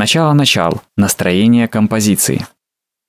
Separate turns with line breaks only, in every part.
Начало-начал. Настроение композиции.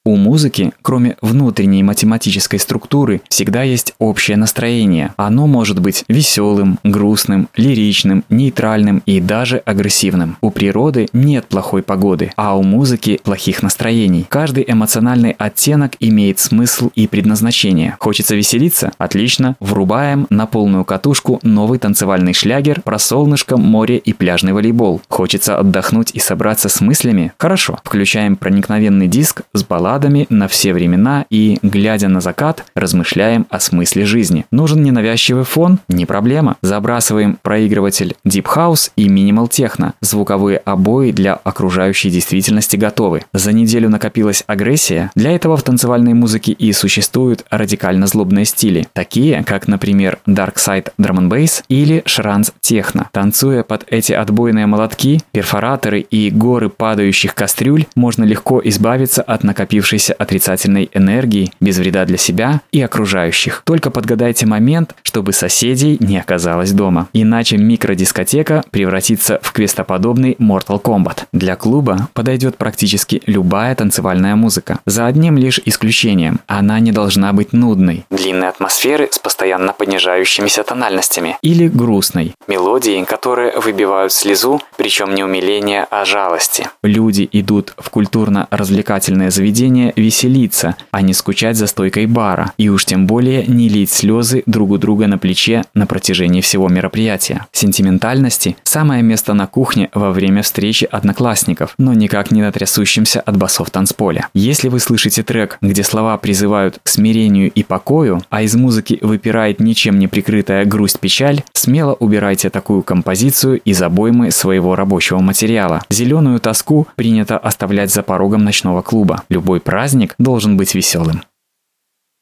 У музыки, кроме внутренней математической структуры, всегда есть общее настроение. Оно может быть веселым, грустным, лиричным, нейтральным и даже агрессивным. У природы нет плохой погоды, а у музыки плохих настроений. Каждый эмоциональный оттенок имеет смысл и предназначение. Хочется веселиться? Отлично. Врубаем на полную катушку новый танцевальный шлягер про солнышко, море и пляжный волейбол. Хочется отдохнуть и собраться с мыслями? Хорошо. Включаем проникновенный диск с балладой балладами на все времена и, глядя на закат, размышляем о смысле жизни. Нужен ненавязчивый фон? Не проблема. Забрасываем проигрыватель Deep House и Minimal Techno. Звуковые обои для окружающей действительности готовы. За неделю накопилась агрессия? Для этого в танцевальной музыке и существуют радикально злобные стили, такие как, например, Dark Side Drum and Bass или Шранс Техно. Танцуя под эти отбойные молотки, перфораторы и горы падающих кастрюль, можно легко избавиться от накопившихся накопившейся отрицательной энергии без вреда для себя и окружающих. Только подгадайте момент, чтобы соседей не оказалось дома. Иначе микродискотека превратится в квестоподобный Mortal Kombat. Для клуба подойдет практически любая танцевальная музыка. За одним лишь исключением. Она не должна быть нудной. Длинной атмосферы с постоянно понижающимися тональностями. Или грустной. Мелодии, которые выбивают слезу, причем не умиление, а жалости. Люди идут в культурно-развлекательное заведение настроение веселиться, а не скучать за стойкой бара, и уж тем более не лить слезы друг у друга на плече на протяжении всего мероприятия. Сентиментальности – самое место на кухне во время встречи одноклассников, но никак не на трясущемся от басов танцполя. Если вы слышите трек, где слова призывают к смирению и покою, а из музыки выпирает ничем не прикрытая грусть-печаль, смело убирайте такую композицию из обоймы своего рабочего материала. Зеленую тоску принято оставлять за порогом ночного клуба. Любой праздник должен быть веселым.